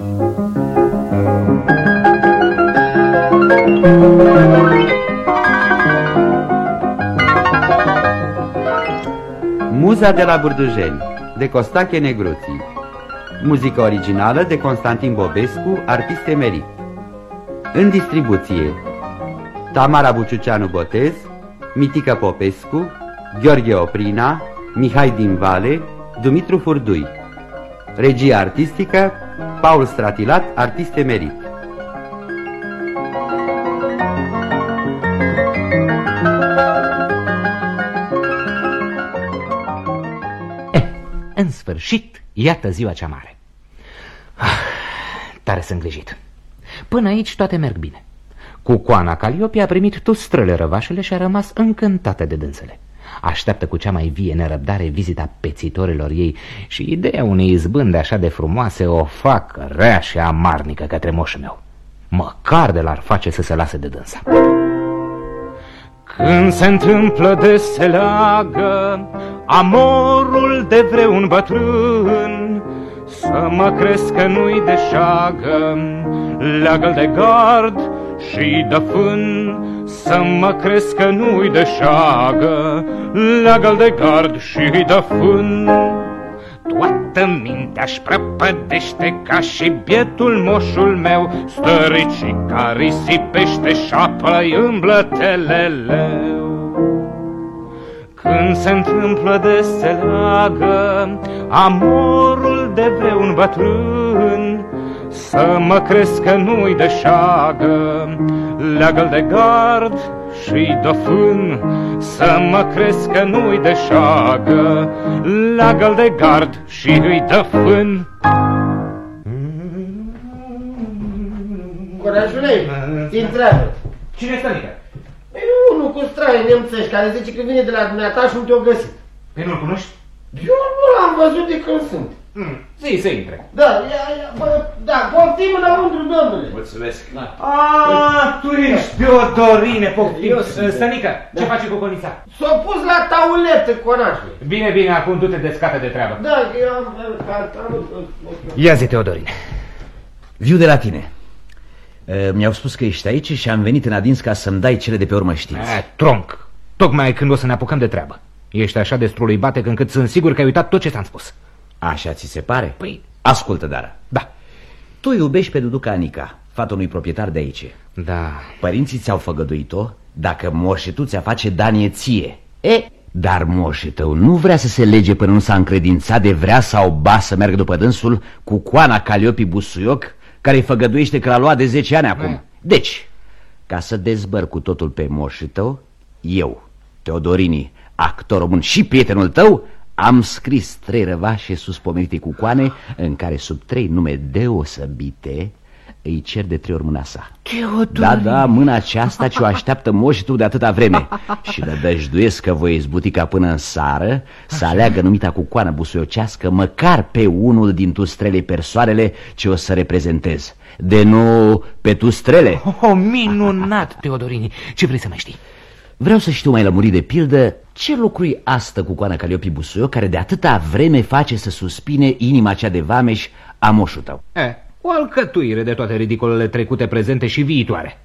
Muza de la Burdujeni de Costache Negruții Muzică originală de Constantin Bobescu, artist emerit. În distribuție Tamara Buciuceanu Botez Mitică Popescu Gheorghe Oprina Mihai Din Vale Dumitru Furdui. Regia artistică Paul Stratilat, artist emerit Eh, în sfârșit, iată ziua cea mare. Ah, tare sunt îngrijit. Până aici toate merg bine. Cu coana Caliope a primit tustrăle răvașele și a rămas încântată de dânsele. Așteaptă cu cea mai vie nerăbdare vizita pețitorilor ei și ideea unei izbânde așa de frumoase o fac rea și amarnică către moșul meu. Măcar de l-ar face să se lase de dânsa. Când se întâmplă de se leagă amorul de vreun bătrân, să mă crezi că nu-i de șagă, leagă de gard și de fân, să mă crezi că nu-i de șagă, leagă de gard și de fân. Toată mintea-și prăpădește ca și bietul moșul meu, stăricii care risipește șapă-i îmblăteleleu. Când se întâmplă de se leagă amorul de vreun bătrân, să mă crezi că nu-i de șagă, leagă de gard și de fân, să mă crezi că nu-i de șagă, leagă de gard și îi dă fân. Curajule, ți întreabă. Cine este adică? E unul cu straie nemțești care zice că vine de la dumneata și nu te-o găsit. Pe nu-l cunoști? Eu nu l-am văzut de când sunt. Mm. Zi să intre. Da, ia, ia, bă, da, poftim înăuntru, domnule. Mulțumesc. Da. A, tu ești Teodorine, poftim. Eu sunt. Stănică, ce Da. face cu conița? S-a pus la tauletă, conașule. Bine, bine, acum du-te de scate de treabă. Da, eu am... am- Ia zi, Teodorine. Viu de la tine. E, Mi-au spus că ești aici și am venit în adins ca să-mi dai cele de pe urmă știți. A, tronc, tocmai când o să ne apucăm de treabă. Ești așa de struluibate încât sunt sigur că ai uitat tot ce ți-am spus. Așa ți se pare? Păi- Ascultă, Dara. Da. Tu iubești pe Duduca Anica, fata unui proprietar de aici. Da. Părinții ți-au făgăduit-o dacă moșii tu ți-a face danie ție. E, dar moșii tău nu vrea să se lege până nu s-a încredințat de vrea sau ba să meargă după dânsul cu coana Caliopi Busuioc, care îi făgăduiește că l-a luat de 10 ani acum. Deci, ca să dezbăr cu totul pe moșii tău, eu, Teodorini, actor român și prietenul tău, am scris trei răvașe suspomenite cu coane în care sub trei nume deosebite îi cer de trei ori mâna sa. Da, da, mâna aceasta ce o așteaptă moșii tu de atâta vreme Și le dăjduiesc că voi izbuti ca până în sară Să aleagă numita cu coană busuiocească Măcar pe unul din tustrele persoanele ce o să reprezentez De nu pe tustrele Oh, minunat, Teodorini. Ce vrei să mai știi? Vreau să știu mai lămurit de pildă Ce lucru e asta cu coana Caliopi Busuio Care de atâta vreme face să suspine inima cea de vameș a moșul tău E, o alcătuire de toate ridicolele trecute, prezente și viitoare.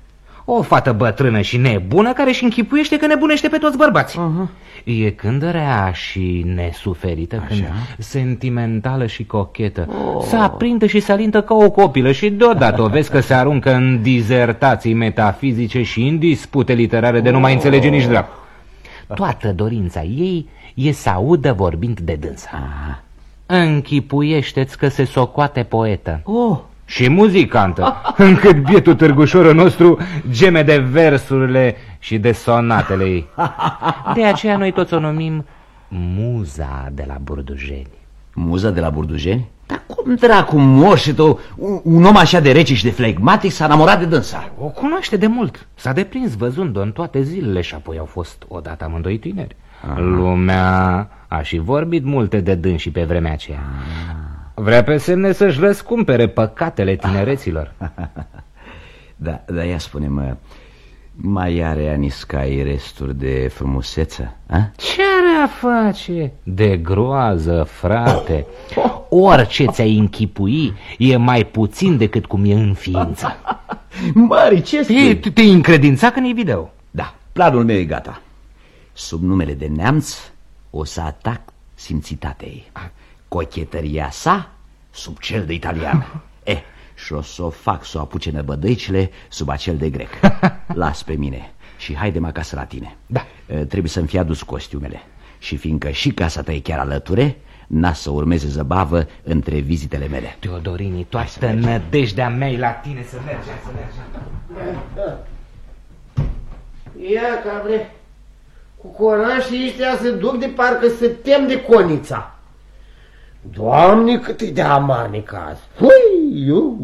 O fată bătrână și nebună care își închipuiește că nebunește pe toți bărbații. Uh-huh. E când rea și nesuferită, Așa. când sentimentală și cochetă. Oh. Să aprinde și să alintă ca o copilă și deodată o vezi că se aruncă în dizertații metafizice și în dispute literare de nu mai înțelege nici dracu. Toată dorința ei e să audă vorbind de dânsa. Aha. Închipuiește-ți că se socoate poetă. Oh, Și muzicantă, încât bietul târgușorul nostru geme de versurile și de sonatele ei. De aceea noi toți o numim Muza de la Burdujeni. Muza de la Burdujeni? Dar cum dracu moșii tău, un, un om așa de rece și de flegmatic s-a enamorat de dânsa? O cunoaște de mult. S-a deprins văzând-o în toate zilele și apoi au fost odată amândoi tineri. Lumea a și vorbit multe de dânsii pe vremea aceea. Vrea pe semne să-și răscumpere păcatele tinereților. Da, da, ia spune-mă, mai are Aniscai resturi de frumusețe? A? Ce are a face? De groază, frate. orice ți-ai închipui e mai puțin decât cum e în ființă. Mari, ce Te, spui? te încredința că e video. Da, planul meu e gata. Sub numele de neamț o să atac simțitatea ei. Cochetăria sa sub cel de italian. Eh, și o să o fac să o apuce năbădăicile sub acel de grec. Las pe mine și haidem acasă la tine. Da. Eh, Trebuie să-mi fie adus costiumele. Și fiindcă și casa ta e chiar alăture, n-a să urmeze zăbavă între vizitele mele. Teodorini, toată nădejdea mea e la tine să mergem, să mergem. Ia, cabre, cu conașii ăștia se duc de parcă se tem de conița. Doamne, cât e de amarnic azi. Hui, eu,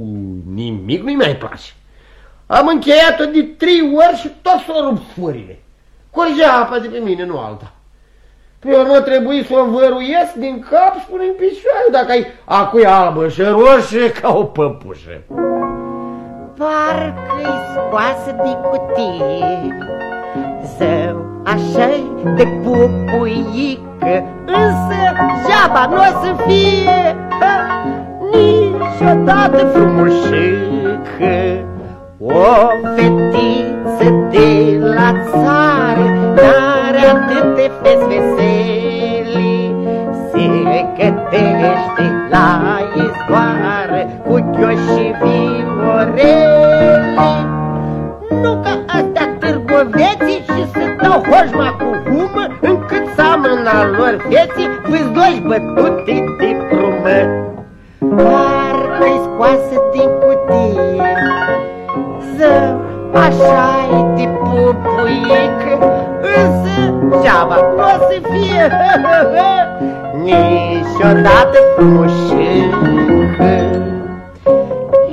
nimic nu-i mai place. Am încheiat-o de trei ori și tot s-o rupt furile. Curgea apa de pe mine, nu alta. Pe urmă trebuie să o văruiesc din cap și până în picioare, dacă ai acuie albă și roșie ca o păpușă. Parcă-i scoasă din cutie Zău, așa de pupuică Însă jaba nu o să fie ha, Niciodată frumușică. O fetiță de la țară N-are atât de veseli. Se gătește la izvoară Cu ghioși vioreli Nu ca astea târgoveții Și să dau hoșma cu humă Încât să am în al lor vieții Vâzdoși bătute de prumă Parcă-i scoasă din cutie Zău, așa-i de pupuică Însă geaba nu o să fie Niciodată frumușică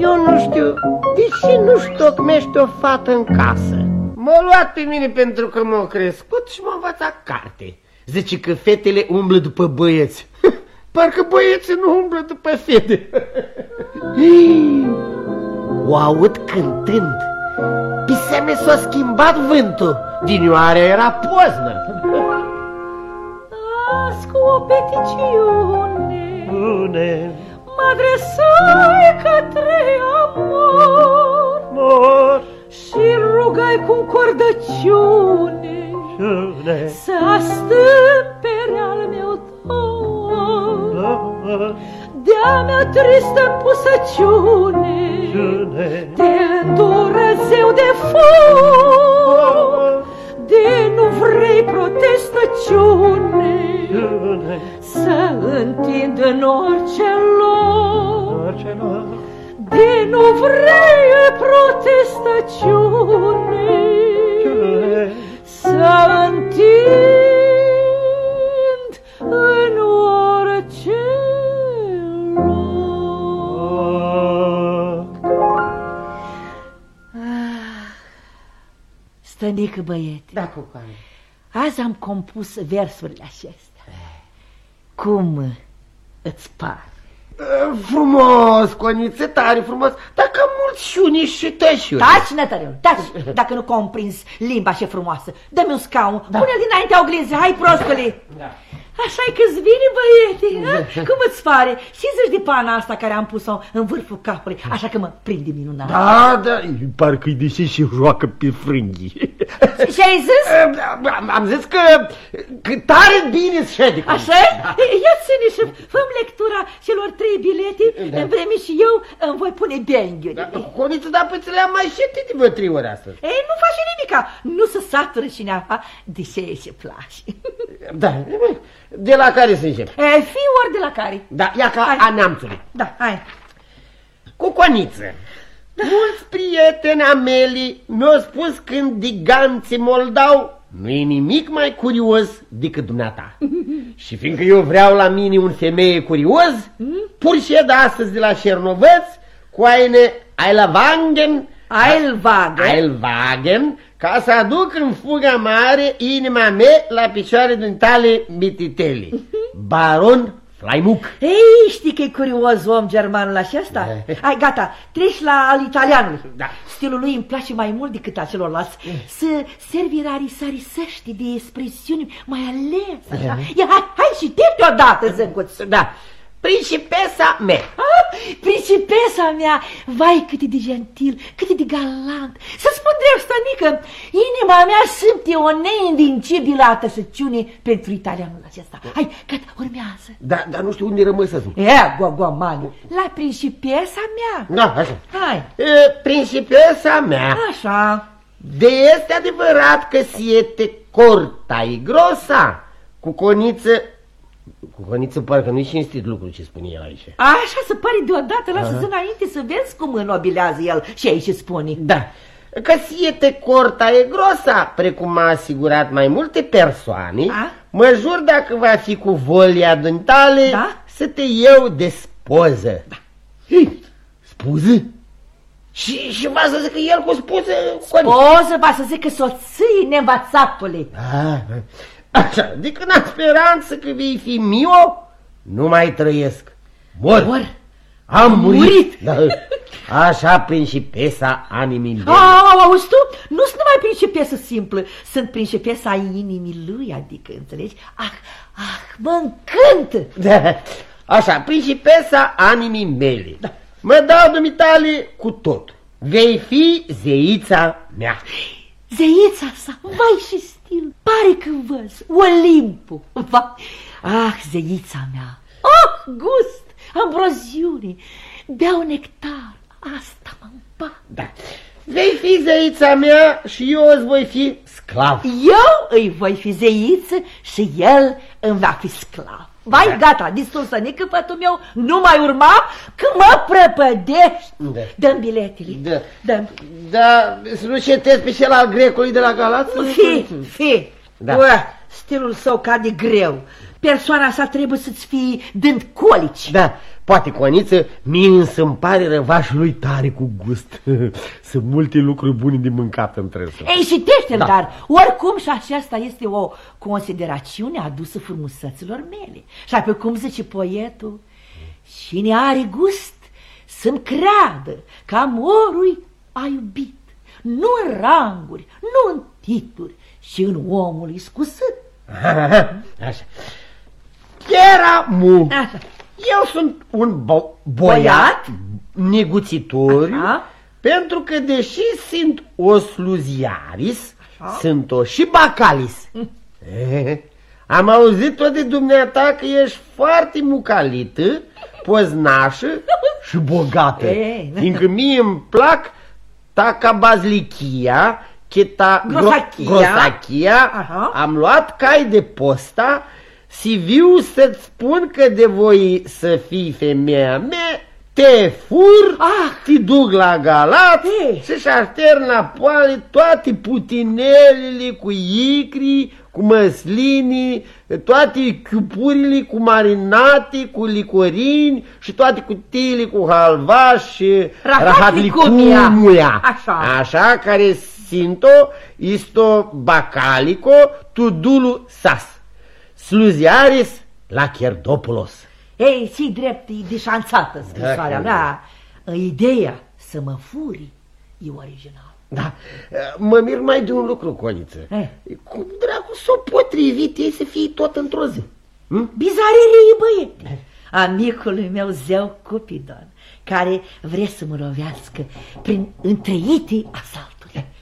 Eu nu știu, de ce nu-și tocmește o fată în casă? M-a luat pe mine pentru că m-a crescut și m-a învățat carte. Zice că fetele umblă după băieți. Parcă băieții nu umblă după fete. o aud cântând. Pe semne s-a schimbat vântul. Dinioarea era poznă. Azi cu o peticiune Bune, Mă adresai către amor mor, Și rugai cu încordăciune bune, Să astâmpere al meu dor De-a mea tristă pusăciune bune, Te îndură zeu de foc. De nu vrei protestăciune bune, Să întind în orice loc. De nu vrei protestăciune Să întind în orice loc Stănică băiete, Da, cu care? azi am compus versurile acestea. Cum îți par? Frumos, coniță, tare frumos, dar cam mulți șuni și tășuri. Taci, nătăreu, taci, dacă nu comprins limba și frumoasă. Dă-mi un scaun, da. pune dinaintea oglinzii, hai prostule. Da. Așa-i că-ți vine, băiete, da. cum îți pare? Și zici de pana asta care am pus-o în vârful capului, așa că mă prinde minunat. Da, da, parcă-i deși și joacă pe frânghii. Și ai zis? Am, am zis că, că tare bine șede. Așa? Da. Ia ține și fă lectura celor trei bilete, da. în vreme și eu îmi voi pune benghiuri. Da, Coniță, dar pe ți le-am mai șetit de vreo trei ori astăzi. Ei, nu face nimica, nu se satură cineva de ce ce place. Da, de la care să încep? E, fii ori de la care. Da, ia ca Hai. a neamțului. Da, hai. Cu coniță. Mulți prieteni ameli mi-au spus când diganții moldau nu e nimic mai curios decât dumneata. și fiindcă eu vreau la mine un femeie curios, pur și de astăzi de la Șernovăț, cu aine Ailavangen, Eilwagen. Eilwagen, ca să aduc în fuga mare inima mea la picioare din tale mititele. Baron Flaimuc. Ei, știi că e curios om germanul acesta? Hai, gata, treci la al italianului. Da. Stilul lui îmi place mai mult decât a celorlalți. Să servi rarisărisești de expresiuni mai ales. Așa. Ia, hai, hai și te odată, zâncuț. Da. Principesa mea. Ah, principesa mea, vai cât e de gentil, cât e de galant. Să spun drept, stănică, inima mea simte o neîndincibilă atășăciune pentru italianul acesta. Hai, gata, urmează. Da, dar nu știu unde rămâi să E, gogomani, la principesa mea. Da, așa. Hai, E, principesa mea. așa. De este adevărat că siete corta e grosa, cu coniță... Cu coniță parcă nu-i cinstit lucru ce spune el aici. Așa se pare deodată, lasă-ți înainte să vezi cum înobilează el și aici spune. Da, că siete corta e grosa, precum a asigurat mai multe persoane, A? mă jur dacă va fi cu volia duntale Da? să te iau de spoză. Da. Spuză? Și, și va să zică el cu spuză? Coniță. Poză va să zică soții neînvățatule. Ah, Așa, adică în speranță că vei fi mio, nu mai trăiesc. Mor. Mor. Am murit. murit. Da. Așa principesa animii mele. Au, auzi tu? Nu sunt numai principesă simplă, sunt principesa inimii lui, adică, înțelegi? Ah, ah, mă încântă! Da. Așa, principesa animii mele. Da. Mă dau dumitale cu tot. Vei fi zeița mea. Zeița sa, vai și stil, pare că văz, Olimpul, vai. Ah, zeița mea, oh, gust, ambroziune, beau nectar, asta mă împac. Da. Vei fi zeița mea și eu îți voi fi sclav. Eu îi voi fi zeiță și el îmi va fi sclav. Vai, Da. gata, disul să nică fătul meu, nu mai urma, că mă prăpădești. Da. Dăm biletele. Da. Dăm. Da, să nu cetezi pe cel al grecului de la Galați? Fi, fi. Da. Bă, stilul său cade greu. Persoana sa trebuie să-ți fie dând colici. Da, poate coniță, mie însă îmi pare răvașul lui tare cu gust. Sunt multe lucruri bune de mâncat între să. Ei, și tește Da. dar oricum și aceasta este o considerațiune adusă frumuseților mele. Și apoi cum zice poetul, cine are gust să-mi creadă că amorul a iubit, nu în ranguri, nu în tituri, și în omul iscusit. Așa. Era mu. Așa. Eu sunt un bo- boiat, Boiat? neguțitoriu, Așa. pentru că deși sunt o sluziaris, Așa. sunt o și bacalis. Eh, Am auzit tot de dumneata că ești foarte mucalită, poznașă și bogată. Ei. Fiindcă mie îmi plac tacabazlichia, cheta, Grosachia. grosachia, Aha. am luat cai de posta, CV-ul să-ți spun că de voi să fii femeia mea, te fur, Ah. te duc la Galați Ei. și-și aștern la poale toate putinelele cu icri, cu măslinii, toate chiupurile cu marinate, cu licorini și toate cutiile cu halva și Rahatlicumia. rahatlicumia. Așa. Așa care sinto isto bacalico tudulu sas. Sluziaris la Cherdopoulos. Ei, ții drept, e deșanțată scrisoarea Da, mea. Ideea să mă furi e original. Da, mă mir mai de un lucru, Coniță. Eh. Cum dracu s-o potrivit ei să fie tot într-o zi? Hm? Bizarerie, băiete! Amicului meu zeu Cupidon, care vrea să mă lovească prin întreite asalturi.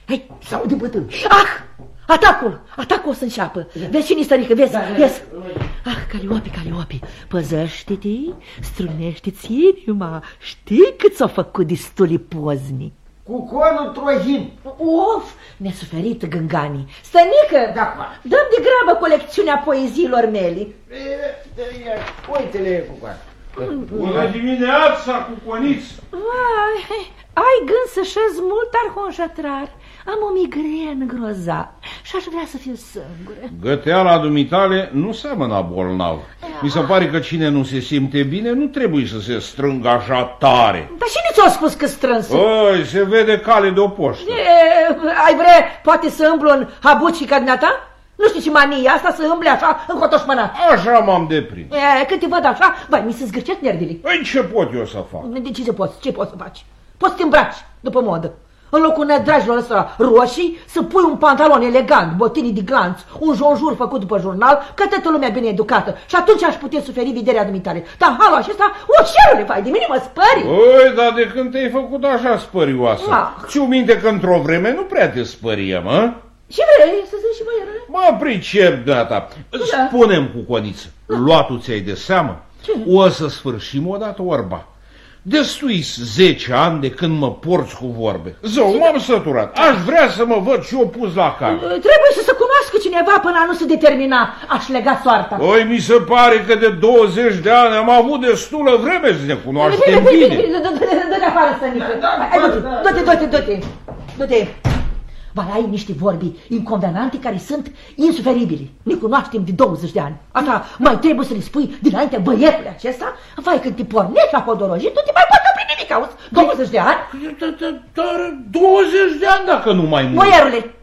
Hai, Sau de bătân. ah! Atacul! Atacul o să înceapă. Vezi cine stărică, vezi, vezi. Ah, Caliopi, Caliopi, păzăște-te, strunește-ți inima. Știi cât s-au făcut destuli pozni? Cu conul trohin. Of, nesuferită gânganii. Stănică, Da. dăm de grabă colecțiunea poeziilor mele. Uite-le cu coană. Bună dimineața, cu coniț! Vai, ai gând să șez mult arhonșătrar. Am o migrenă groza și aș vrea să fiu singură. Găteala dumitale nu seamănă a bolnav. Mi se pare că cine nu se simte bine nu trebuie să se strângă așa tare. Dar cine ți-a spus că strâns? Oi, se vede cale de o poștă. E, ai vrea, poate să îmblu în habuci ca dumneata? Nu știu ce manie asta să îmble așa în cotoșmănat. Așa m-am deprins. E, când te văd așa, vai, mi se zgârcesc nervile. Păi ce pot eu să fac? De ce se poți? Ce poți să faci? Poți să te îmbraci după modă. În locul nedrajilor ăsta roșii, să pui un pantalon elegant, botinii de glanț, un jonjur făcut după jurnal, că toată lumea bine educată. Și atunci aș putea suferi viderea dumitare. Dar halul acesta, o șerule fai de mine, mă spări. Oi, dar de când te-ai făcut așa spărioasă? Ah. Ți-o minte că într-o vreme nu prea te spărie, mă? Și vrei să zici și băierule? Mă pricep, data. Spunem cu coniță, luatul ți-ai de seamă? Ce? O să sfârșim odată orba. Destui 10 ani de când mă porți cu vorbe. Zău, m-am săturat. Aș vrea să mă văd și o pus la cale. Trebuie să se cunoască cineva până a nu se determina aș lega soarta. Oi, mi se pare că de 20 de ani am avut destulă vreme să ne cunoaștem bine. Dă-te afară, Stănică. Hai, du-te, du-te, du-te, du-te. Du-te. Ba, ai niște vorbi inconvenante care sunt insuferibili. Ne cunoaștem de 20 de ani. Asta mai trebuie să le spui dinainte băietului acesta? Vai, când te pornești la podologii, nu te mai poți opri nimic, auzi? 20 de ani? Dar 20 de ani dacă nu mai mult. Boierule,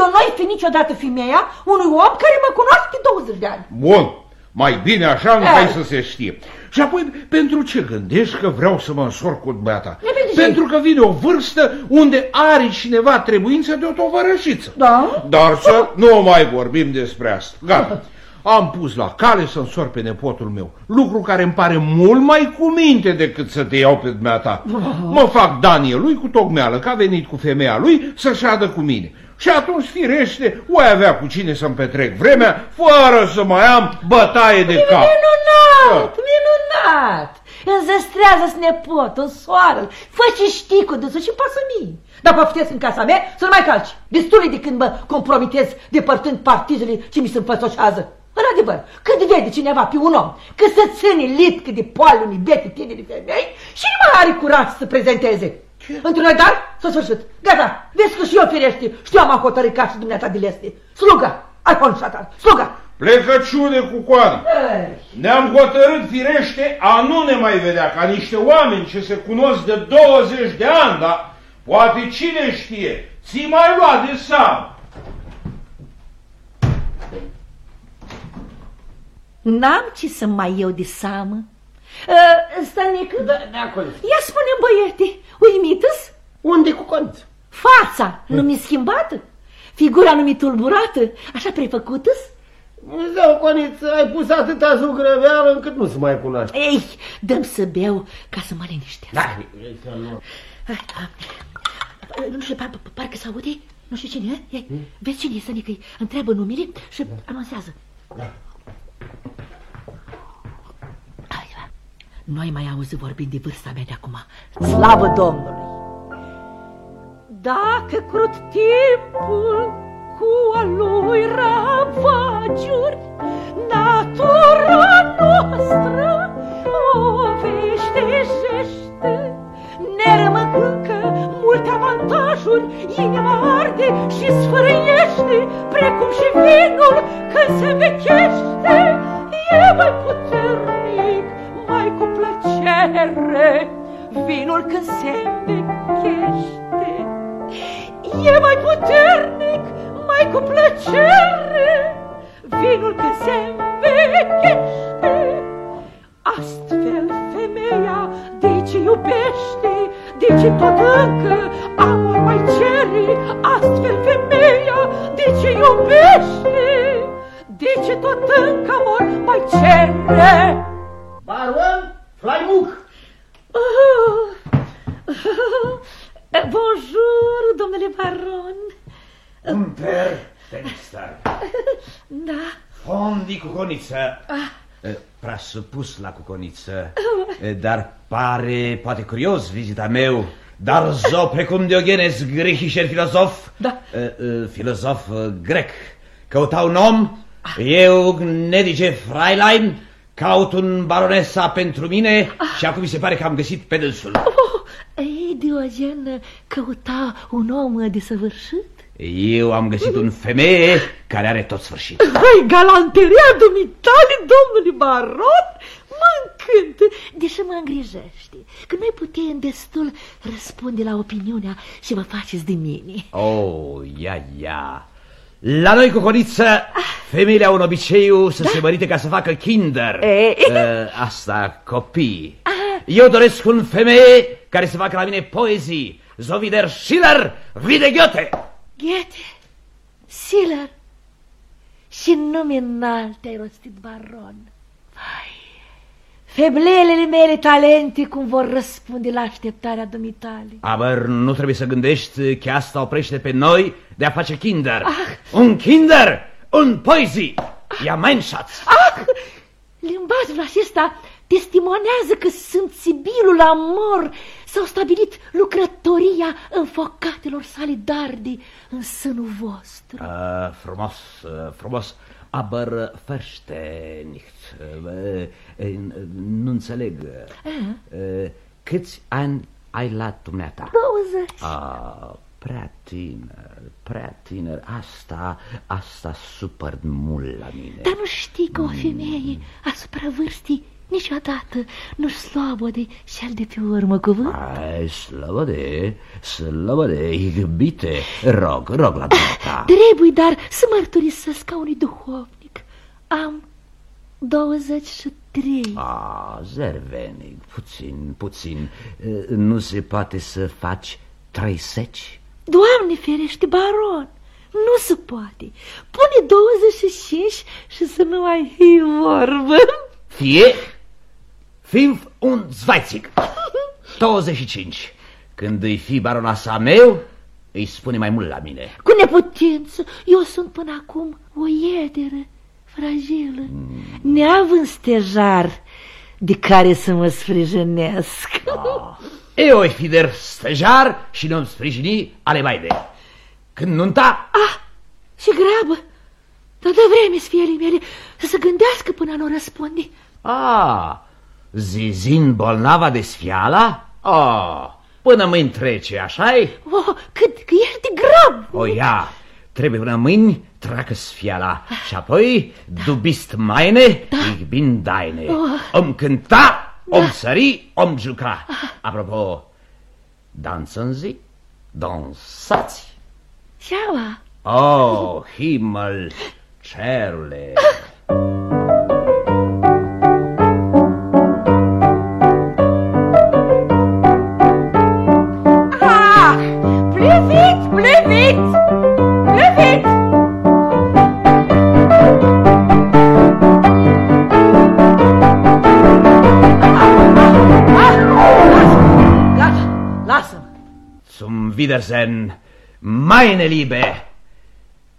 eu nu-i fi niciodată femeia unui om care mă cunoaște de 20 de ani. Bun, mai bine așa nu Eh. hai să se știe. Și apoi, pentru ce gândești că vreau să mă însor cu dumneata? E, pentru ce? Pentru că vine o vârstă unde are cineva trebuință de o tovărășiță. Da? Dar să nu mai vorbim despre asta. Gata. Am pus la cale să însor pe nepotul meu, lucru care îmi pare mult mai cu minte decât să te iau pe dumneata. Mă fac Daniel lui cu tocmeală, că a venit cu femeia lui să șadă cu mine. Și atunci, firește, o avea cu cine să-mi petrec vremea, fără să mai am bătaie de cap. Minunat, minunat! Înzăstrează-ți nepotul, soară Fă ce știi cu dânsul și pasă mie. Dar păftesc în casa mea să nu mai calci. Destul de când mă compromitez depărtând partizele ce mi se înfățoșează. În adevăr, când vede cineva pe un om că să ține litcă de poale unui bete tineri femei și nu mai are curaj să prezenteze. Într-un dar, s-a sfârșit. Gata, vezi că și eu firește știu am hotărât ca și dumneata de leste. Sluga, ai șatan, sluga. Plecăciune cu coadă. Ne-am hotărât firește a nu ne mai vedea ca niște oameni ce se cunosc de 20 de ani, dar poate cine știe, ți mai lua de seamă. N-am ce să mai iau de seamă. Uh, Stănică, Da, de acolo. ia spune băiete, uimită-s? Unde cu coniță? Fața nu mi schimbată? Figura nu mi tulburată? Așa prefăcută-s? Zău, coniță, ai pus atâta zugrăveală încât nu se mai cunoaște. Ei, dăm să beau ca să mă liniștească. Da, să nu... Hai, Doamne. Nu știu, par, par- parcă se aude, nu știu cine e. Ei, Vezi cine e, Stănică, îi întreabă numele și anunțează. Hai, va. Noi mai auzi vorbind de vârsta mea de acum. Slavă Domnului! Dacă crut timpul cu a lui ravagiuri, natura noastră o veștejește. Ne rămân încă multe avantajuri, inima arde și sfârâiește, precum și vinul când se vechește. E mai puternic, mai cu plăcere, vinul când se vechește. E mai puternic, mai cu plăcere, vinul când se învechește. Astfel femeia de ce iubește, de ce tot încă amor mai cere, astfel femeia de ce iubește, de ce tot încă amor mai cere. Baron, Flaimuc! Bonjour, domnule baron. Umper, Felixstar. Da, Fondi cuconiță. Eh, Presupus la cuconiță. Eh, Dar pare, poate curios vizita meu. Dar zo precum Diogenes grihischer filozof, Da. eh, eh, filozof eh, grec, căuta un om, eu, nedice Freilein, caut un baronesa pentru mine și acum mi se pare că am găsit pe dânsul. Oh, ei, Diogen căuta un om desăvârșit? Eu am găsit un femeie care are tot sfârșit. Hai, galanteria dumitale, domnule baron, mă încântă, deși mă îngrijește, că noi putem destul răspunde la opiniunea și vă faceți de mine. Oh, ia, ia. La noi cu coniță, femeile au un obiceiu să se mărite ca să facă kinder. E. Uh, asta, copii. Eu doresc un femeie care să facă la mine poezii, so wie der Schiller, wie der Goethe. Goethe, Schiller și nume înalt ai rostit baron. Vai, feblelele mele talente cum vor răspunde la așteptarea dumitale. Aber nu trebuie să gândești că asta oprește pe noi de a face kinder. Ah. Un kinder, un poezie, ja mein Schatz. Ah, limbajul acesta testimonează că sunt Sibilul Amor s-au stabilit lucrătoria înfocatelor sale dardi în sânul vostru. Uh, frumos, uh, frumos, aber verständigt. Uh, uh, nu înțeleg. Uh, câți ani ai la dumneata? 20. Ah, prea tiner, prea tiner. Asta, asta supăr mult la mine. Dar nu știi că o femeie asupra vârstii niciodată nu slobode cel de pe urmă cuvânt? Ai, slăbăde, slăbăde, iubite, rog, rog la dumneata. Trebuie, dar să mărturisesc ca unui duhovnic. Am 23. Ah, zervenic, puțin, puțin. Uh, Nu se poate să faci 30? Doamne ferește, baron, nu se poate. Pune 25 și să nu mai fi vorbă. Fie, fünf und zwanzig. 25. Când îi fi baronasa meu, îi spune mai mult la mine. Cu neputință, eu sunt până acum o iederă fragilă, neavând stejar de care să mă sprijinesc. Eu îi fi der stejar și nu-mi sprijini ale mai de. Când nunta, Ah, și grabă, dar de vreme sfielii mele să se gândească până nu răspunde. a, zizin bolnava de sfiala? A, până mâini trece, așa-i? Oh, cât că ești de grab! O ia, trebuie până mâini treacă sfiala și apoi du bist meine, ich bin deine. Om cânta, om sări, om juca. Apropo, dansăm zi? Dansați? Ceaua, Oh, Himmel, cerule. Ah, Wiedersehen, meine Liebe.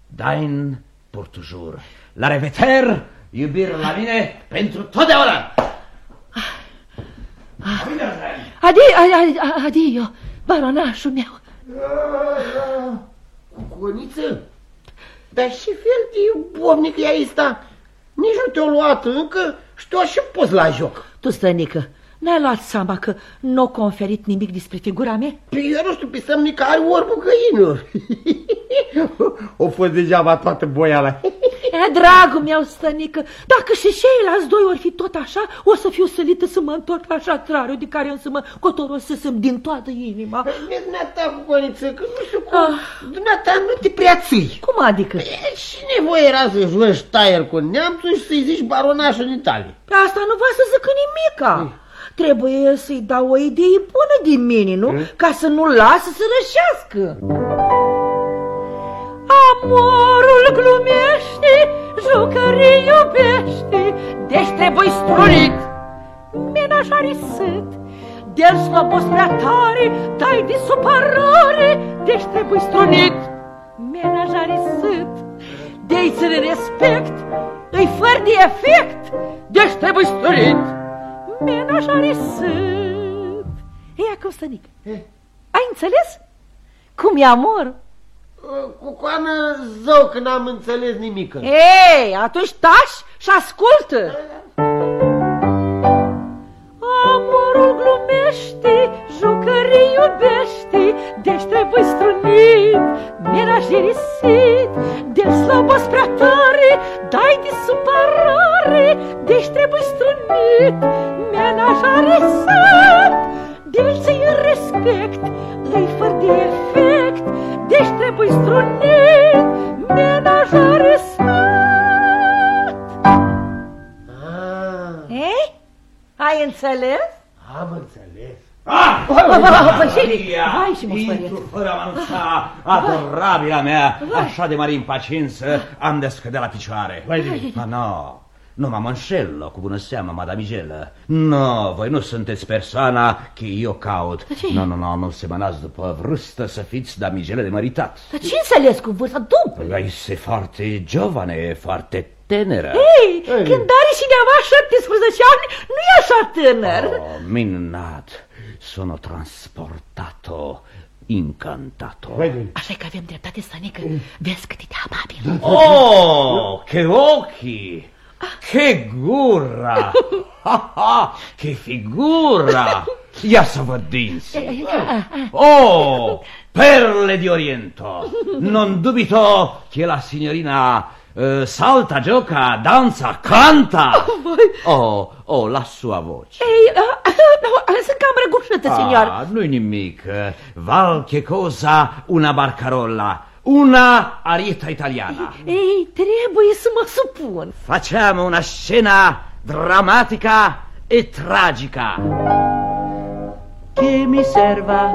Dein Portujur. La reveter, iubire la mine pentru totdeauna. La Wiedersehen. Adio, adio, adio, baronașul meu. Cuconiță? Dar și fel de bovnic e ăsta? Nici nu te-o luat încă și tu și poți la joc. Tu, stănică, n-ai luat seama că nu o conferit nimic despre figura mea? Păi eu nu știu, pe sămnică are orbul găină. o fost degeaba toată boiala. E, dragul meu, stănică, dacă și ceilalți doi ori fi tot așa, o să fiu sălită să mă întorc la șatrariu de care însă mă cotorosesem din toată inima. Vezi, dumneata, cuconiță, că nu știu cum, Ah. dumneata nu te prea ții. Cum adică? E, Și nevoie era să joci taier cu neamțul și să-i zici baronașul în Italia. Pe asta nu va să zică nimica. Trebuie să-i dau o idee bună din mine, nu? Ca să nu lasă să rășească. Amorul glumește, jucării iubește, deci trebuie strunit. Menajarisat, de-l slăbos prea tare, dai de supărare, deci trebuie strunit. Menajarisat, de-i ține respect, îi fără de efect, deci trebuie strunit. Menajarisat. Ei, acum, stănic, ai înțeles? Cum e amor? Cu coană zău că n-am înțeles nimic. Ei, atunci tași și ascultă. Amorul glumește, jucării iubește, deci trebuie strunit, menajerisit, de slăbos prea tare, dai de supărare, deci trebuie strunit, menajerisit, deci ți respect, îi fără de efect, deci trebuie strunit, menajerisit. Ah, Ei? Ai înțeles? am înțeles. Ah, Păi și, hai și mă spăriet. Intru fără a anunța, adorabila mea, așa de mare impaciență, am de a scădea la picioare. Ma nu, nu mă înșel, cu bună seamă, madamigelă. Nu, voi nu sunteți persoana că eu caut. ce? Nu, nu, nu, nu semănați după vârstă să fiți damigele de măritat. Dar ce înțeles cu vârsta? Tu? Păi, este foarte giovane, foarte tânără. Ei, când are cineva 17 ani, nu e așa tânăr. Oh, minunat, sono trasportato, incantato. Așa că avem dreptate, Stanică. Vezi cât e de amabil. Oh, che occhi! Che gurra! Ha, ha, che figura! Ia să vă! Oh, perle di Oriento! Non dubito che la signorina eh, salta, gioca, danza, canta! Oh, oh, la sua voce! Ei, uh, uh, sunt cam răgușită, signor. Ah, nu-i nimic. Valche cosa una barcarolla, una arietta italiana. Ei, trebuie să mă supun. Facciamo una scena drammatica e tragica. Che mi serva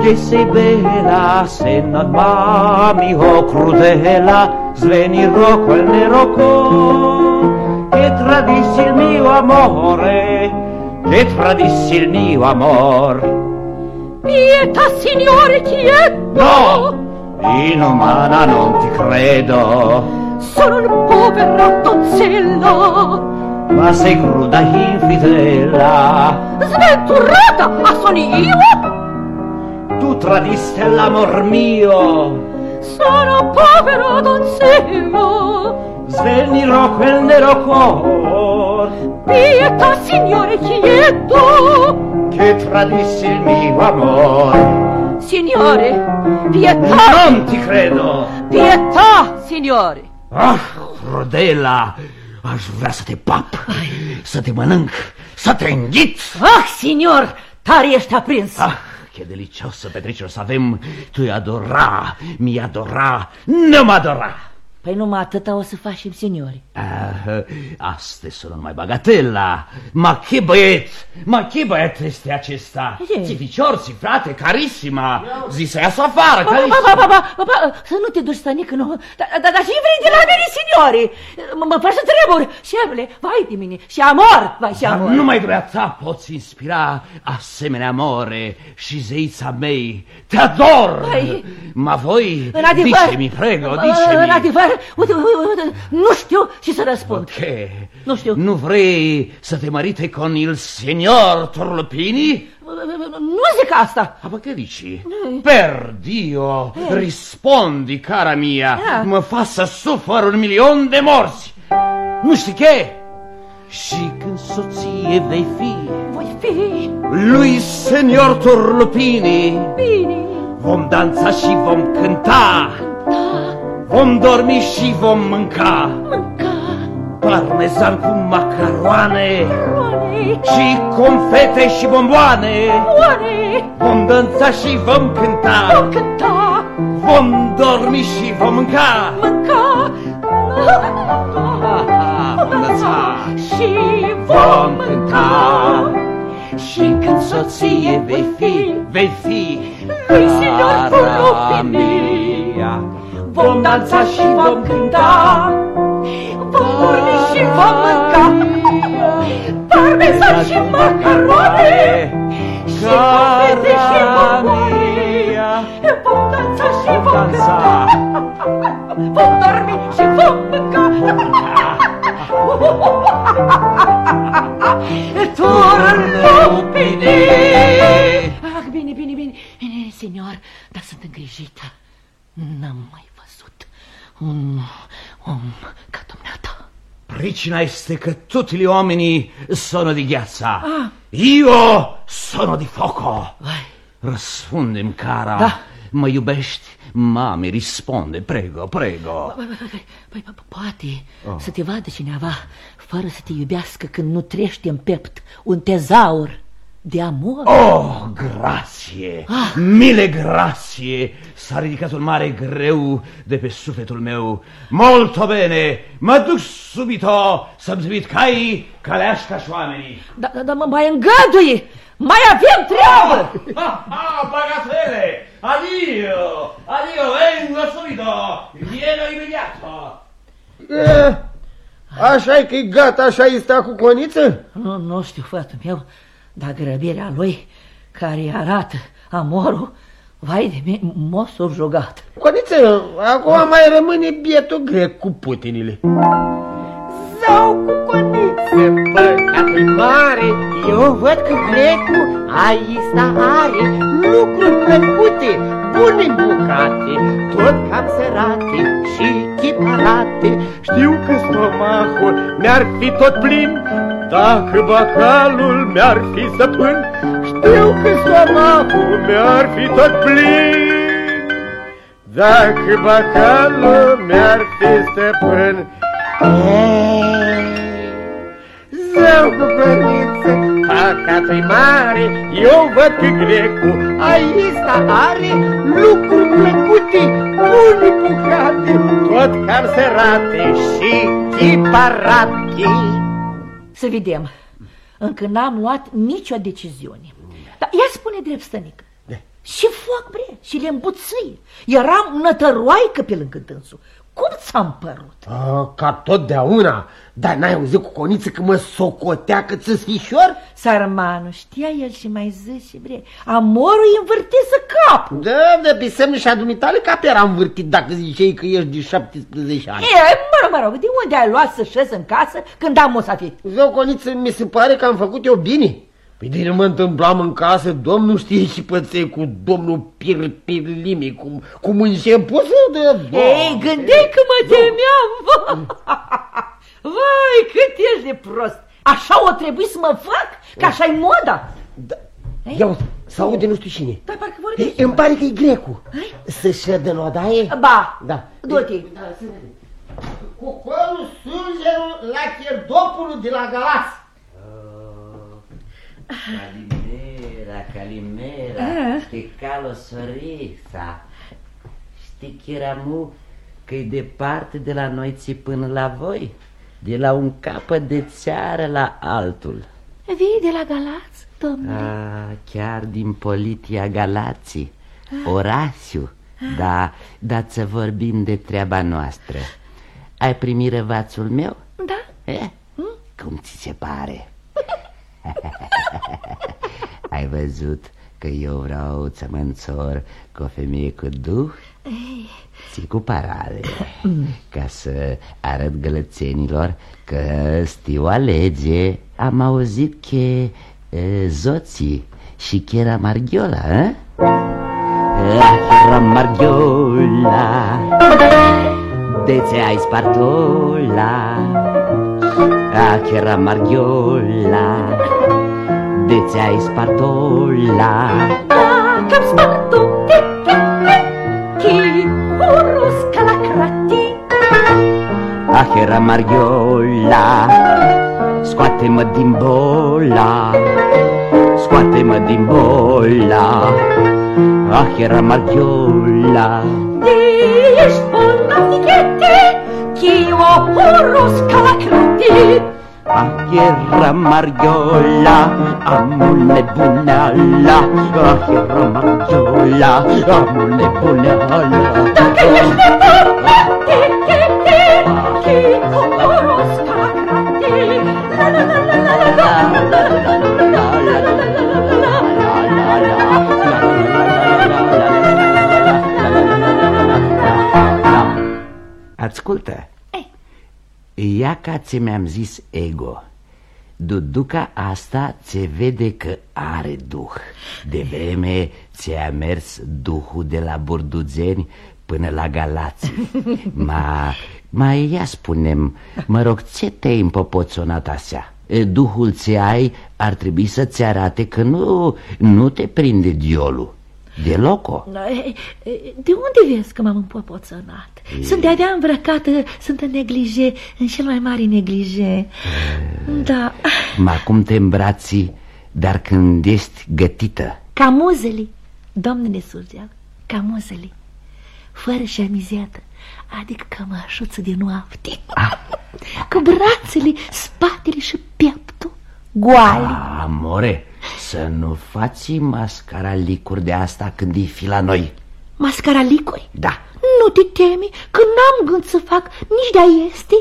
che sei bella, se non mami o crudela, svenirò quel nero cor che tradissi il mio amore, che tradissi il mio amor. Pietà, signore, chiedo. No, inumana non ti credo, Sono un povero donzello. ma sei cruda infidela. Sventurata, ah, sono io? Tradiste l'amor mio, Sono povero donzello. svenirò quel nero cor Pietà, signore, chiedo. che tradissi il mio amor. Signore, pietà, Non ti credo! pietà, signore. Ah, crudela! Aș vrea să te pap, să te mănânc, să te înghit! Ah, signor, tare ești aprins. Ah, che delicios să petrecem să avem! Tu adora, mi adora, nu mă adora! Păi numai atâta o să facem, signori. Ah, astea sunt numai bagatela. Ma che băiet, ma che băiet este acesta? Ce? Țificior, frate, carisima. Zi să iasă afară, Ba, ba, carisima. ba, ba, ba, ba, ba, să nu te duci, stănică, nu. Dar da, da, ce vrei de la mine, signori? Mă, mă faci treburi, șefule, vai de mine, și amor, vai și amor. Numai dumneata poți inspira asemenea amore și zeița mei. Te ador! Păi, Ma voi, În adevăr, dice-mi, prego, În dice-mi. adevăr, uite, uite, uite, nu știu ce să răspund. Che? Nu știu. Nu vrei să te marite con il signor Torlopini? Nu zic asta. Ma che dici? Per Dio, rispondi, cara mia. Eh. Mă fa să sufăr un milion de morți. Nu știi ce? Și când soție vei fi Voi fi lui signor Torlopini, bine. vom danța și vom cânta, Da, vom dormi și vom mânca. mânca, Parmezan cu macaroane oare, și confete și bomboane. oare, Vom danța și vom cânta, vom cânta, vom dormi și vom mânca. mânca, Ah, vom danța și vom vom cânta. mânca. Și când soție vei fi, vei fi Lui signor cara Torlopini. mea. Vom dansa și vom cânta, vom dormi și vom mânca. Parmezan și macarone, și confete și bomboane. Vom dansa și vom cânta, vom dormi și vom mânca. Torlopini! Ah, bine, bine, bine, bine, signor, dar sunt îngrijită. N-am mai văzut un om ca dumneata. Pricina este că tutti gli uomini sono di ghiaccia. Io sono di fuoco. Vai, Răspundem, cara. Da. Mă iubești? Mami, risponde, prego, prego. păi, păi, păi, păi, păi, poate să te vadă cineva fără să te iubească când nu trește în pept un tezaur de amor. Oh, grazie, mille grazie. S-a ridicat un mare greu de pe sufletul meu. Molto bene, mă duc subito să-mi zvit caii, caleașca și oamenii. Dar da, da, mă mai îngădui, Mai avem treabă! Ha, ha, bagatele! Adio! Adio, vengo subito! Vieno immediato! E, așa e că e gata, așa este cu coniță? Nu, nu știu, fătul meu, dar grăbirea lui, care arată amorul, vai de mine, m-a jogat. Coniță, acum mai rămâne bietul grec cu putinile. Sau cu coniță, păcat mare, eu văd că grecul aici are lucruri plăcute, bune bucate, tot cam sărate și chiparate. Știu că stomahul mi-ar fi tot plin, dacă bacalul mi-ar fi săpân. Știu că stomahul mi-ar fi tot plin, dacă bacalul mi-ar fi stăpân. Zău cu cărniță, păcatul mare, eu văd că grecul aici are lucruri plăcute, bune bucate, tot cam sărate și chiparate. Să vedem, încă n-am luat nicio deciziune. Dar ea spune drept stănică. Și foc bre, și le îmbuțâie. Eram nătăroaică pe lângă dânsul. Cum ți-am părut? A, ca totdeauna, dar n-ai auzit cu coniță că mă socotea că ți fișor? Sarmanu, știa el și mai zis și bre, amorul îi învârtise capul. Da, de pe semne și a dumitale cap era învârtit dacă ziceai că ești de 17 ani. E, mă rog, mă rog, de unde ai luat să șezi în casă când am o să fi? Zău, coniță, mi se pare că am făcut eu bine. Păi de nu mă întâmplam în casă, domnul știe și păței cu domnul Pirpirlimi, cum, cum începuse de... Ei, gândeai că mă temeam! Vai, cât ești de prost! Așa o trebuie să mă fac? Că așa e moda! Da. Ia să aude nu știu cine. Da, parcă vorbești. Îmi pare că e grecul. Să ședă în odaie? Ba, Da. du-te. Da, să vedem. Cu colul sângerul la cherdopulul de la Galați. Calimera, Calimera, che calo sorisa. Știi, Chiramu, că e departe de la noi ți până la voi, de la un capăt de țară la altul. Vii de la Galați, domnule? A, chiar din Politia Galații, Orasiu, da, da să vorbim de treaba noastră. Ai primit răvațul meu? Da? Eh? Cum ți se pare? Ai văzut că eu vreau să mă înțor cu o femeie cu duh? Ții cu parale Ca să arăt gălățenilor că știu alege Am auzit că e, zoții și că era Marghiola, eh? Ah, era Marghiola De ce ai spart-ola? Ah, che era Marghiola De ce ai spart-ola? Ah, che Chera Mariola Scoate-mă din bola Scoate-mă din bola Ah, era Mariola Te ești bolnavichete Che io porusca la cruti Ah, era Mariola Amul nebunala Ah, era Mariola Amul nebunala Dacă ești nebunala Ascultă. Ia ca ți mi-am zis ego. Duduca asta ți vede că are duh. De vreme ți-a mers duhul de la Burduzeni până la Galați. Ma, mai ia spunem, mă rog, ce te-ai împopoțonat asea? E, Duhul ți ai ar trebui să-ți arate că nu, nu te prinde diolul. Deloco Da, e, e, De unde vezi că m-am împopoțănat? Sunt de-abia îmbrăcată, sunt în neglije, în cel mai mare neglije. Da, Ma cum te îmbrați, dar când ești gătită. Ca muzele, domnule Surgeal, ca muzele, fără șamizetă, adică cămașuță de noapte, cu brațele, spatele și pieptul goale. Amore, Să nu faci mascara licuri de asta când e fi la noi Mascara licuri? Da Nu te temi, că n-am gând să fac nici de-a este,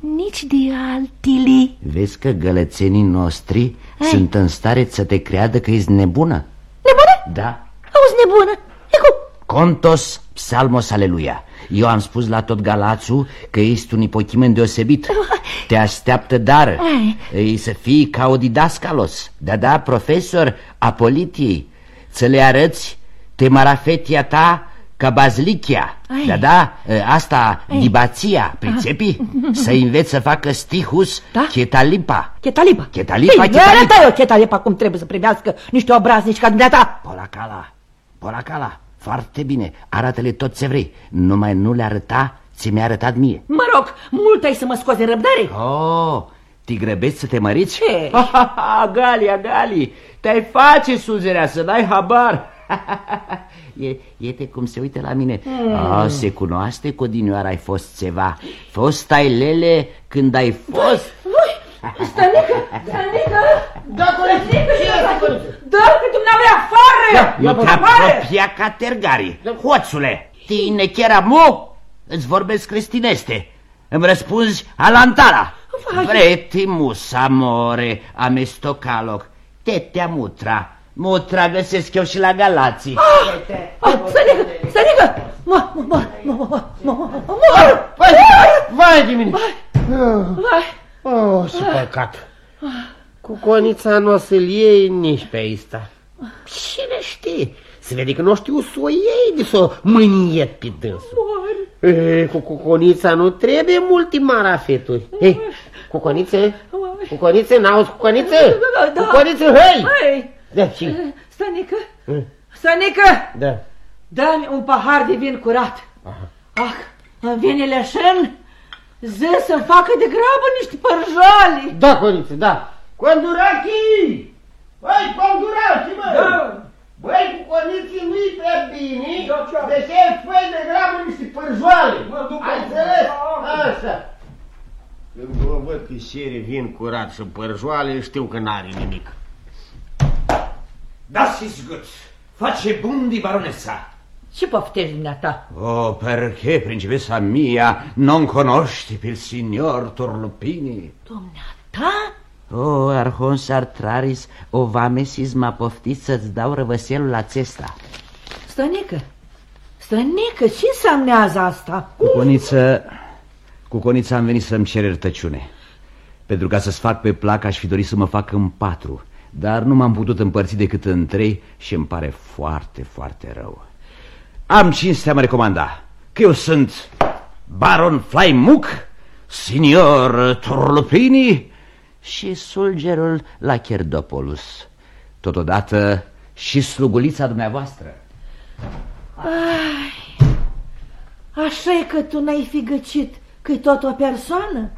nici de altili Vezi că gălățenii noștri Hai. sunt în stare să te creadă că ești nebună? Nebună? Da Auzi, nebună, e cum? Contos psalmos aleluia. Eu am spus la tot Galațul că ești un ipochimen deosebit. Te așteaptă dar Ai. Ei să fii ca o didascalos Da-da, profesor apolitiei Să le arăți temarafetia ta ca bazlichia. Ai. Da-da, asta, dibația, pricepi? Să înveți să facă stihus Da. chetalipa. Chetalipa. Chetalipa, Păi, chetalipa. arăta eu Chetalipa cum trebuie să primească niște obraznici ca dumneata. Polacala, Polacala, foarte bine, arată-le tot ce vrei. Numai nu le arăta ce mi-a arătat mie. Mă rog, mult ai să mă scoți în răbdare. Oh, te grăbești să te măriți? Ce? Ha, ha, ha, Gali, Gali, te-ai face suzerea să n-ai habar. E, iete cum se uită la mine. Mm. oh, Se cunoaște cu odinioară ai fost ceva. Fost ai lele când ai fost Ui, stănică, stănică Da, corect. Ce este, corect? Dă-l pe dumneavoastră afară Nu te apropia ca tergari Hoțule, tine chiar mu? Îți vorbesc creștinește Îmi răspunzi alantara Vai. Vretimus, amore, amestocaloc Te te mutra Mutra găsesc eu și la Galații Ah, Stănică, stănică Mă, mă, mă, mă, mă, mă, mă, mă, mă Vai, vai de mine. Vai, Oh, ce păcat. Cu conița nu o să-l iei nici pe asta. Cine știe? Se vede că nu știu să o iei de să o mâniet pe dânsul. E, cu cuconița nu trebuie multe marafeturi. Hei, cuconițe? Cuconițe? N-auzi cuconițe? Da, da, da. Cuconițe, hei! Hai, Da, ce? stănică, stănică Da. Dă-mi un pahar de vin curat Ah, îmi vine leșen Ză să-mi facă de grabă niște părjale Da, conițe, da. Condurachi! Băi, condurachi, mă! Da. Băi, cu coniții nu-i prea bine, Da, ce? de ce fă de grabă niște părjoale. Mă duc Ai în- înțeles? Da. Așa. Când mă văd că șere vin curat și părjoale, știu că n-are nimic. Das ist gut. Face bundi, baronessa. Ce poftești dumneata? Oh, perché, principessa mia, non conosci il signor Turlupini? Dumneata? Oh, arhons artraris, ovamesis m-a poftit să-ți dau răvăselul acesta. Stănică, stănică, ce înseamnează asta? Cu coniță, cu coniță am venit să-mi cer iertăciune. Pentru ca să-ți fac pe plac, aș fi dorit să mă fac în patru, dar nu m-am putut împărți decât în trei și îmi pare foarte, foarte rău. Am cinstea mă recomanda că eu sunt Baron Flaimuc, Signor Turlupini și sulgerul la Cherdopolus. Totodată și slugulița dumneavoastră. Așa e că tu n-ai fi găcit că e tot o persoană?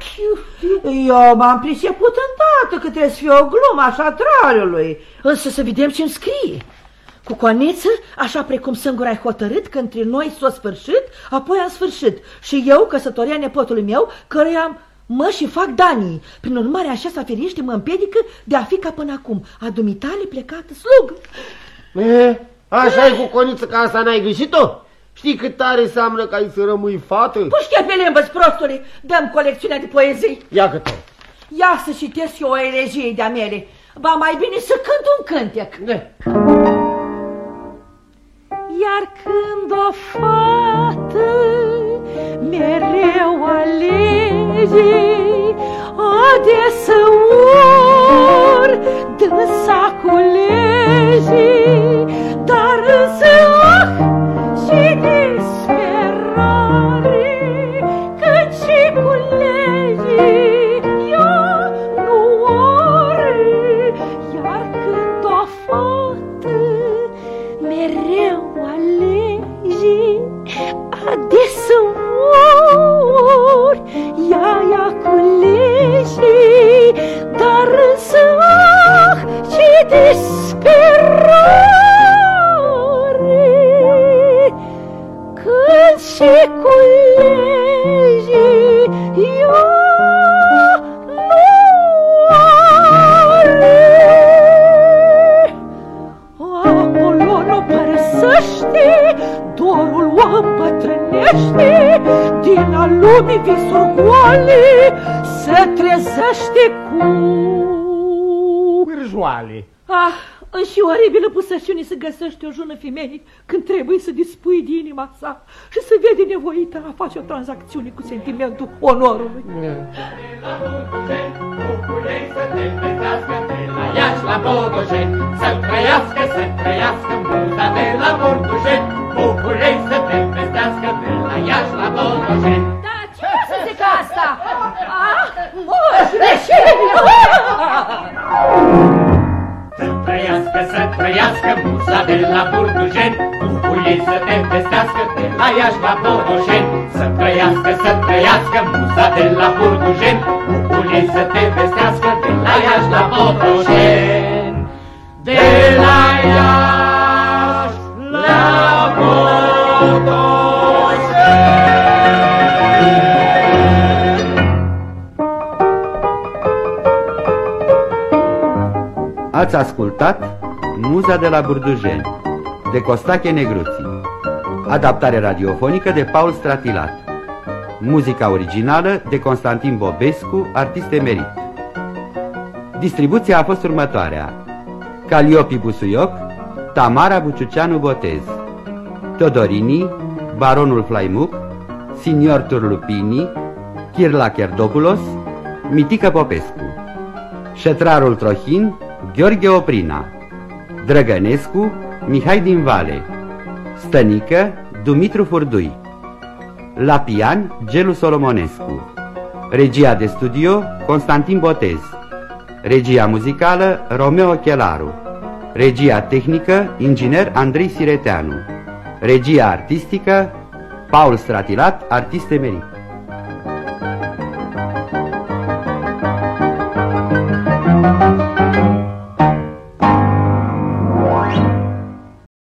Eu m-am priceput îndată că trebuie să fie o glumă așa traiului. Însă să vedem ce-mi scrie. Cu coniță, așa precum sângur ai hotărât că între noi s-o sfârșit, apoi am sfârșit. Și eu, căsătoria nepotului meu, căruia am mă și fac danii. Prin urmare, așa să ferește mă împiedică de a fi ca până acum, a dumitale plecată slug. E, așa e cu coniță că asta n-ai greșit-o? Știi cât tare înseamnă că ai să rămâi fată? Puștea pe limbă, prostule, dăm colecțiunea de poezii. Ia că tot. Ia să citesc eu o elegie de-a mele. Ba mai bine să cânt un cântec. Da. Iar când o fată mereu alege Adeseori dânsa culege Dar însă și oribilă pusăciune să găsești o jună femeie când trebuie să dispui de inima sa și să vede nevoită a face o tranzacțiune cu sentimentul onorului. Iași la Bogoșeni, să trăiască, să trăiască muza de la Bordușeni, Bucurei să te vestească de la Iași la Bogoșeni. Da, ce să zic asta? Ah, moș, reșeni! Să trăiască, să trăiască muza de la Burdujeni, Bucurii să te vestească de la Iași la Bodoșeni. Să trăiască, să trăiască muza de la Burdujeni, Bucurii să te vestească de la Iași la Bodoșeni. Ați ascultat Muza de la Burdujeni de Costache Negruții. Adaptare radiofonică de Paul Stratilat. Muzica originală de Constantin Bobescu, artist emerit. Distribuția a fost următoarea. Caliopi Busuioc, Tamara Buciuceanu Botez Todorini, Baronul Flaimuc, Signor Turlupini, Chirla Cherdopulos, Mitică Popescu. Șetrarul Trohin, Gheorghe Oprina Drăgănescu, Mihai din Vale Stănică, Dumitru Furdui La pian, Gelu Solomonescu Regia de studio, Constantin Botez Regia muzicală, Romeo Chelaru Regia tehnică, inginer Andrei Sireteanu Regia artistică, Paul Stratilat, artist emerit